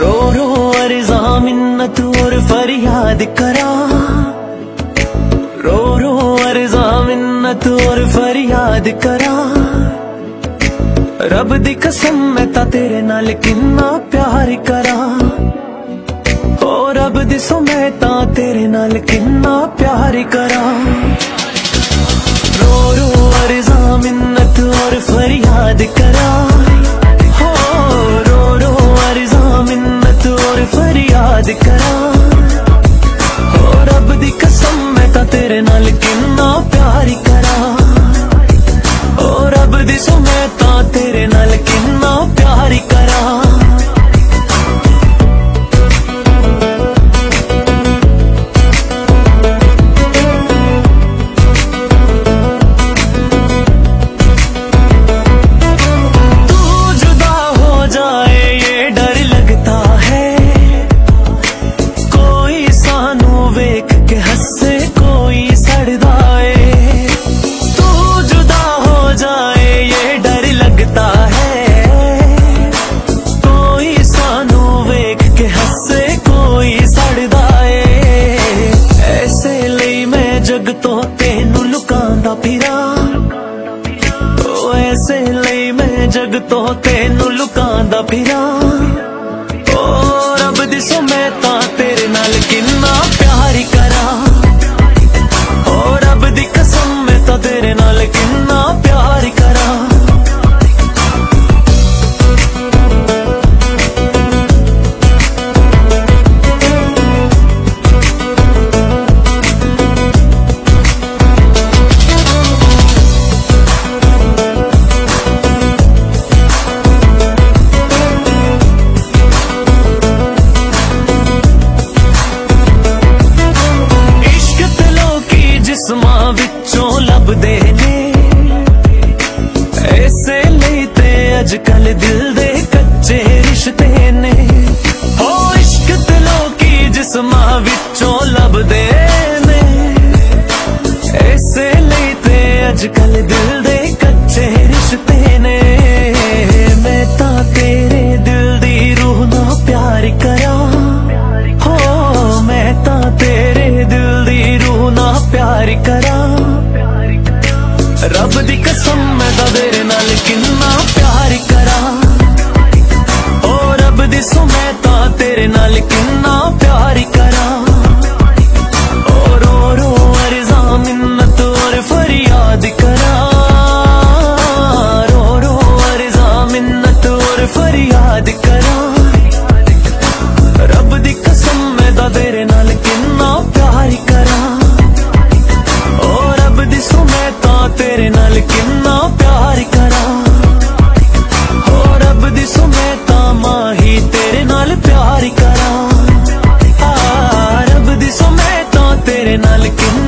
रो रो अर्जा मिन्नत और फरियाद करा रो रो अर्जा मिन्नत और फरियाद करा रब दी कसम मैं ता तेरे नाल किन्ना प्यार करा ओ रब दी सो मैं ता तेरे नाल किन्ना प्यार करा मिन्नत और फरियाद करा हो रो रो अर्जा मिन्नत और फरियाद करा हो रब दी कसम मैं ता तेरे नाल किन्ना प्यार करा ओ रब दी सो मैं ता तेरे नाल किन्ना ਲੁਕਾਉਂਦਾ ਓ ਐਸੇ ਲਈ ਮੈਂ ਜਗ ਤੋਂ ਤੈਨੂੰ ਲੁਕਾਉਂਦਾ ਫਿਰਾਂ। ਓ ਰੱਬ ਦੀ ਸੋ ਮੈਂ ਤਾਂ ਕੱਲ ਦਿਲ ਦੇ ਕੱਚੇ ਰਿਸ਼ਤੇ ਨੇ ਲੋਕੀ ਜਿਸਮਾਂ ਵਿੱਚੋਂ ਲੱਭਦੇ ਨੇ ਐਸੇ ਲਈ ਤੇ ਅੱਜ ਕੱਲ ਦਿਲ ਦੇ ਕੱਚੇ ਰਿਸ਼ਤੇ ਨੇ ਮੈਂ ਤਾਂ ਤੇਰੇ ਦਿਲ ਦੀ ਰੂਹ ਨਾਲ ਪਿਆਰ ਕਰਾਂ ਹੋ ਮੈਂ ਤਾਂ ਤੇਰੇ ਦਿਲ ਦੀ ਰੂਹ ਨਾਲ ਪਿਆਰ ਕਰਾਂ ਰੱਬ ਦੀ ਕਸਮ ਮੈਂ ਤਾਂ ਤੇਰੇ ਨਾਲ ਕਿੰਨਾ ਤੇਰੇ ਨਾਲ ਕਿੰਨਾ ਪਿਆਰ ਕਰਾਂ। ਓ ਰੋ ਰੋ ਅਰਜ਼ਾ, ਮਿੰਨਤ ਔਰ ਫਰਿਆਦ ਕਰਾਂ। ਰੋ ਰੋ ਅਰਜ਼ਾ, ਮਿੰਨਤ ਔਰ ਫਰਿਆਦ ਕਰਾਂ। ਰੱਬ ਦੀ ਕਸਮ, ਮੈਂ ਤਾਂ ਤੇਰੇ ਨਾਲ ਕਿੰਨਾ ਪਿਆਰ ਕਰਾਂ। ਓ ਰੱਬ ਦੀ ਸੁਮੇ ਤਾਂ ਤੇਰੇ ਨਾਲ ਕਿੰਨਾ ਪਿਆਰ ਕਰਾਂ। ਪਿਆਰ ਕਰਾਂ। ਆ ਰੱਬ ਦੀ ਸੋ ਮੈਂ ਤਾਂ ਤੇਰੇ ਨਾਲ ਕਿੰਨਾ